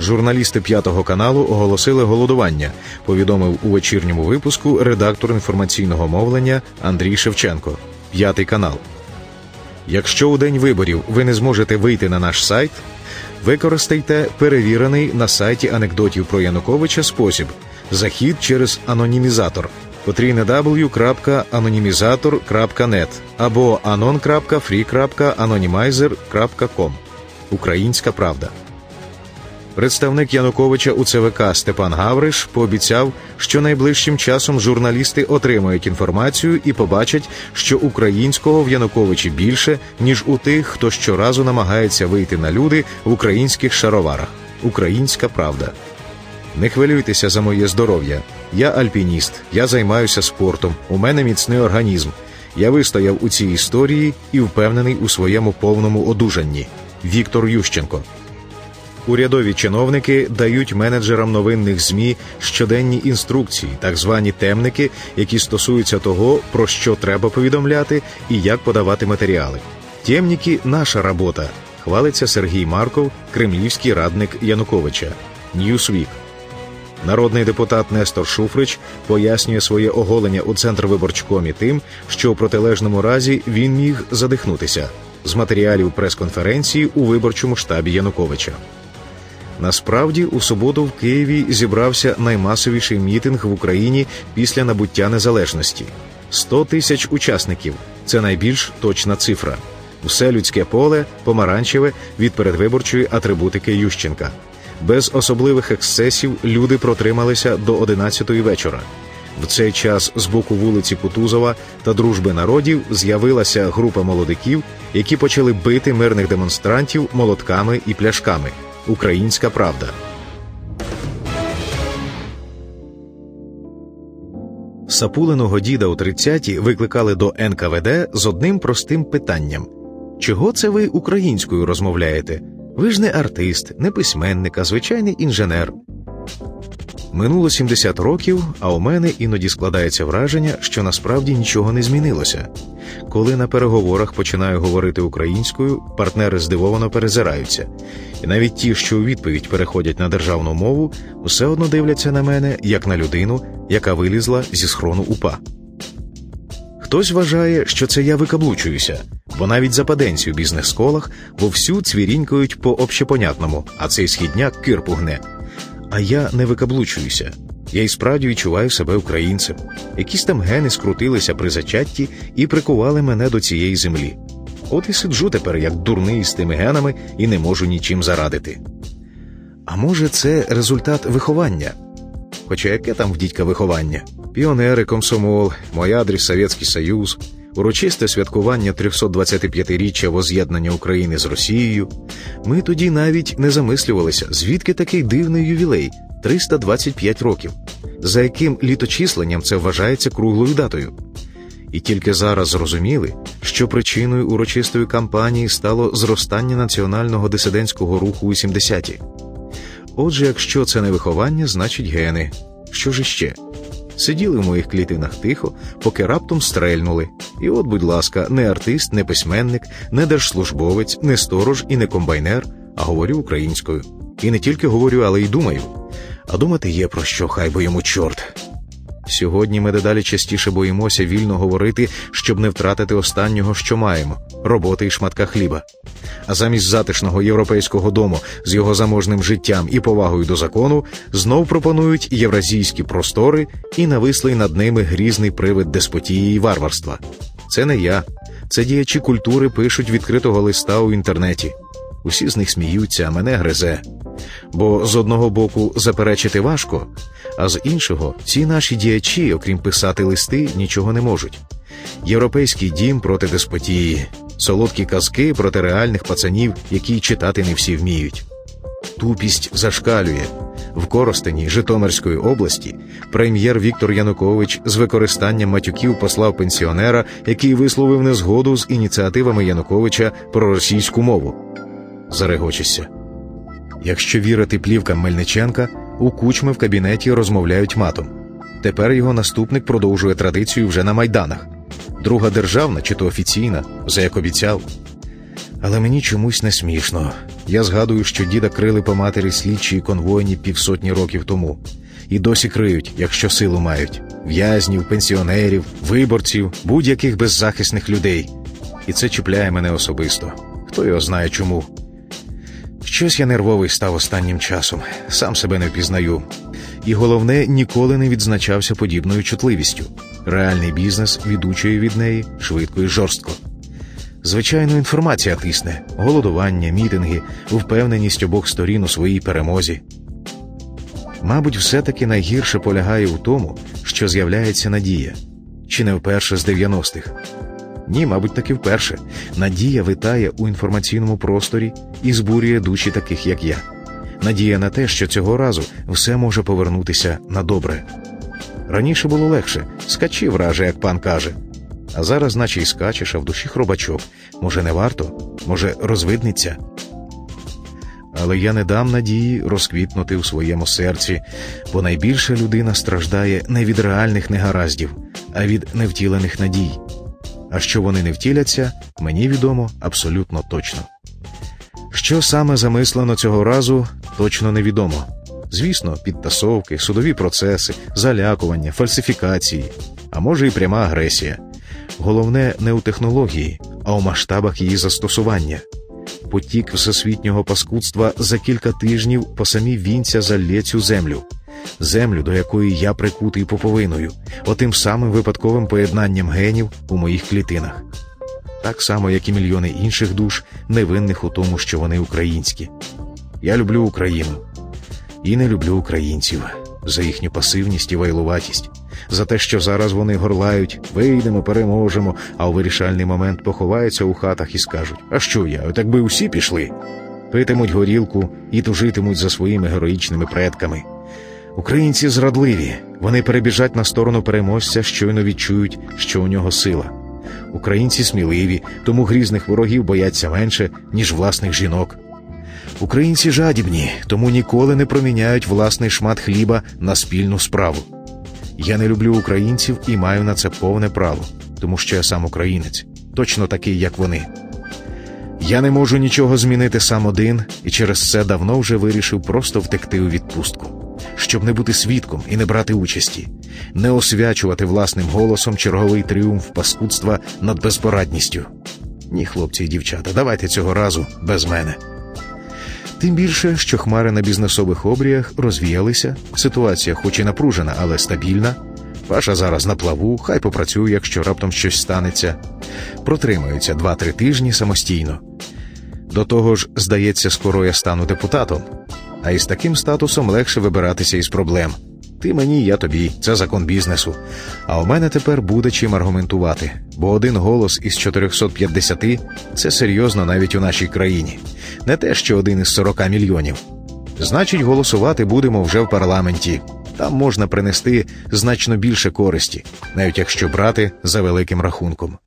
Журналісти п'ятого каналу оголосили голодування. Повідомив у вечірньому випуску редактор інформаційного мовлення Андрій Шевченко. П'ятий канал. Якщо у день виборів ви не зможете вийти на наш сайт, використайте перевірений на сайті анекдотів про Януковича спосіб захід через анонімізатор www.anonymizator.net або anon.free.anonymizer.com Українська правда. Представник Януковича у ЦВК Степан Гавриш пообіцяв, що найближчим часом журналісти отримають інформацію і побачать, що українського в Януковичі більше, ніж у тих, хто щоразу намагається вийти на люди в українських шароварах. Українська правда. Не хвилюйтеся за моє здоров'я. Я альпініст, я займаюся спортом. У мене міцний організм. Я вистояв у цій історії і впевнений у своєму повному одужанні. Віктор Ющенко. Урядові чиновники дають менеджерам новинних змі щоденні інструкції, так звані темники, які стосуються того, про що треба повідомляти і як подавати матеріали. Темники наша робота. Хвалиться Сергій Марков, кремлівський радник Януковича. Ньюсвік. Народний депутат Нестор Шуфрич пояснює своє оголення у Центрвиборчкомі тим, що у протилежному разі він міг задихнутися з матеріалів прес-конференції у виборчому штабі Януковича. Насправді, у суботу в Києві зібрався наймасовіший мітинг в Україні після набуття незалежності 100 тисяч учасників. Це найбільш точна цифра. Усе людське поле помаранчеве від передвиборчої атрибутики Ющенка. Без особливих ексцесів люди протрималися до 11-ї вечора. В цей час з боку вулиці Кутузова та Дружби народів з'явилася група молодиків, які почали бити мирних демонстрантів молотками і пляшками. Українська правда. Сапулиного діда у 30-ті викликали до НКВД з одним простим питанням: чого це ви українською розмовляєте? Ви ж не артист, не письменник, а звичайний інженер. Минуло 70 років, а у мене іноді складається враження, що насправді нічого не змінилося. Коли на переговорах починаю говорити українською, партнери здивовано перезираються, і навіть ті, що у відповідь переходять на державну мову, все одно дивляться на мене як на людину, яка вилізла зі схрону упа. Хтось вважає, що це я викаблучуюся, бо навіть западенці у бізнес-колах вовсю цвірінькають по общепонятному, а цей східняк кирпу гне. А я не викаблучуюся. Я і справді відчуваю себе українцем. Якісь там гени скрутилися при зачатті і прикували мене до цієї землі. От і сиджу тепер, як дурний з тими генами, і не можу нічим зарадити. А може, це результат виховання? Хоча яке там в дідька виховання? Піонери, комсомол, мой адрес Совєтський Союз, урочисте святкування 325-річчя воз'єднання України з Росією. Ми тоді навіть не замислювалися, звідки такий дивний ювілей 325 років, за яким літочисленням це вважається круглою датою. І тільки зараз зрозуміли, що причиною урочистої кампанії стало зростання національного дисидентського руху у 70-ті. Отже, якщо це не виховання, значить гени. Що ж іще? Сиділи в моїх клітинах тихо, поки раптом стрельнули. І от, будь ласка, не артист, не письменник, не держслужбовець, не сторож і не комбайнер, а говорю українською. І не тільки говорю, але й думаю. А думати є про що, хай би йому чорт. Сьогодні ми дедалі частіше боїмося вільно говорити, щоб не втратити останнього, що маємо роботи і шматка хліба. А замість затишного європейського дому з його заможним життям і повагою до закону знов пропонують євразійські простори і навислий над ними грізний привид деспотії і варварства. Це не я, це діячі культури пишуть відкритого листа у інтернеті. Усі з них сміються, а мене гризе. Бо з одного боку заперечити важко, а з іншого ці наші діячі, окрім писати листи, нічого не можуть. Європейський дім проти деспотії, солодкі казки проти реальних пацанів, які читати не всі вміють. Тупість зашкалює. В Коростені Житомирської області прем'єр Віктор Янукович з використанням матюків послав пенсіонера, який висловив незгоду з ініціативами Януковича про російську мову. Зарегочешся. Якщо вірити плівкам Мельниченка, у кучми в кабінеті розмовляють матом. Тепер його наступник продовжує традицію вже на майданах. Друга державна чи то офіційна, за як обіцяв. Але мені чомусь не смішно. Я згадую, що діда крили по матері слідчі і конвойні півсотні років тому, і досі криють, якщо силу мають в'язнів, пенсіонерів, виборців, будь-яких беззахисних людей. І це чіпляє мене особисто. Хто його знає чому. Щось я нервовий став останнім часом, сам себе не впізнаю. І головне, ніколи не відзначався подібною чутливістю. Реальний бізнес відучує від неї швидко і жорстко. Звичайно, інформація тисне, голодування, мітинги, впевненість обох сторін у своїй перемозі. Мабуть, все-таки найгірше полягає у тому, що з'являється надія, чи не вперше з 90-х. Ні, мабуть, таки вперше. Надія витає у інформаційному просторі і збурює душі таких, як я. Надія на те, що цього разу все може повернутися на добре. Раніше було легше, скачи враже, як пан каже. А зараз, наче й скачеш, а в душі хробачок. Може, не варто, може, розвидниться. Але я не дам надії розквітнути у своєму серці, бо найбільше людина страждає не від реальних негараздів, а від невтілених надій. А що вони не втіляться, мені відомо абсолютно точно. Що саме замислено цього разу, точно невідомо. Звісно, підтасовки, судові процеси, залякування, фальсифікації, а може і пряма агресія. Головне не у технології, а у масштабах її застосування. Потік всесвітнього паскудства за кілька тижнів по самій вінця залє цю землю, землю, до якої я прикутий поповиною, отим самим випадковим поєднанням генів у моїх клітинах, так само, як і мільйони інших душ, невинних у тому, що вони українські. Я люблю Україну і не люблю українців за їхню пасивність і вайлуватість, за те, що зараз вони горлають, вийдемо, переможемо, а у вирішальний момент поховаються у хатах і скажуть: А що я? Так би усі пішли, питимуть горілку і тужитимуть за своїми героїчними предками. Українці зрадливі, вони перебіжать на сторону переможця, щойно відчують, що у нього сила. Українці сміливі, тому грізних ворогів бояться менше, ніж власних жінок. Українці жадібні, тому ніколи не проміняють власний шмат хліба на спільну справу. Я не люблю українців і маю на це повне право, тому що я сам українець, точно такий, як вони. Я не можу нічого змінити сам один і через це давно вже вирішив просто втекти у відпустку, щоб не бути свідком і не брати участі, не освячувати власним голосом черговий тріумф паскудства над безпорадністю. Ні, хлопці і дівчата, давайте цього разу без мене. Тим більше, що хмари на бізнесових обріях розвіялися, ситуація, хоч і напружена, але стабільна. Паша зараз на плаву, хай попрацює, якщо раптом щось станеться. Протримаються два-три тижні самостійно. До того ж, здається, скоро я стану депутатом, а із таким статусом легше вибиратися із проблем. Ти мені, я тобі, це закон бізнесу. А у мене тепер буде чим аргументувати, бо один голос із 450 – це серйозно навіть у нашій країні, не те, що один із 40 мільйонів. Значить, голосувати будемо вже в парламенті. Там можна принести значно більше користі, навіть якщо брати за великим рахунком.